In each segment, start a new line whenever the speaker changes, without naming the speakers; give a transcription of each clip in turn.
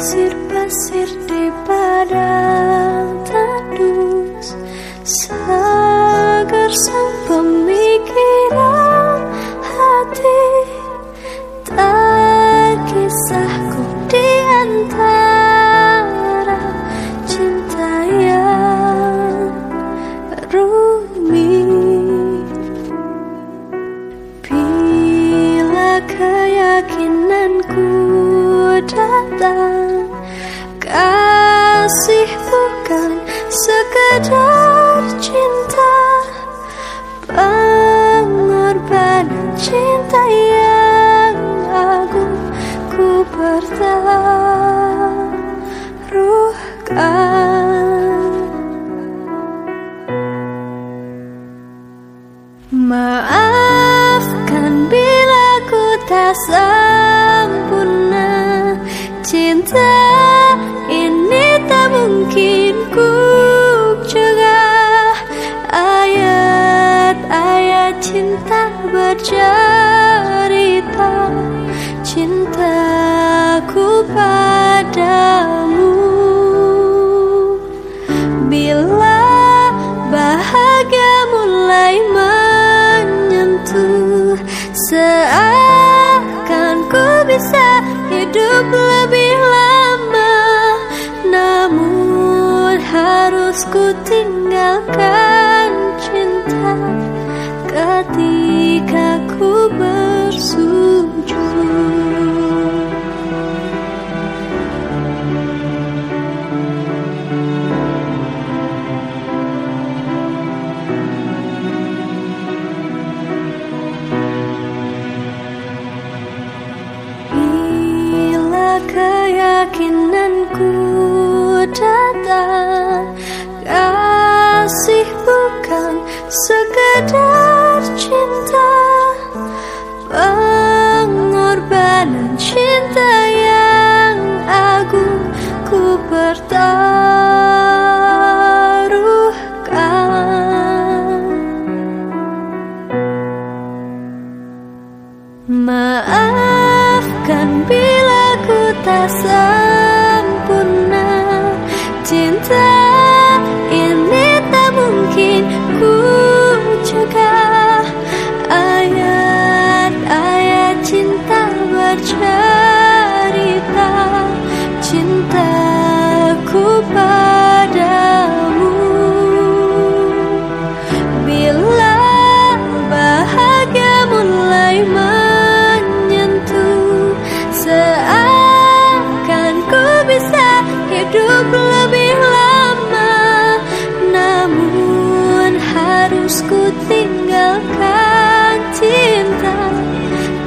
pasir-pasir di padang tandus Sagar sang pemikiran hati. Tak kisahku di antara cinta yang rumit. Bila keyakinanku datang. Kasih bukan sekedar cinta Pengorbanan cinta yang agung Ku pertaruhkan. Maafkan bila ku tak Ini tak mungkin ku cegah. Ayat-ayat cinta bercerita harus ku tinggalkan cinta Ketika ku bersujud. Keyakinanku datang sekedar cinta Pengorbanan cinta yang agung ku pertaruhkan. Maafkan bila ku tak ku tinggalkan cinta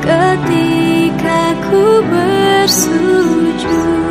Ketika ku bersujud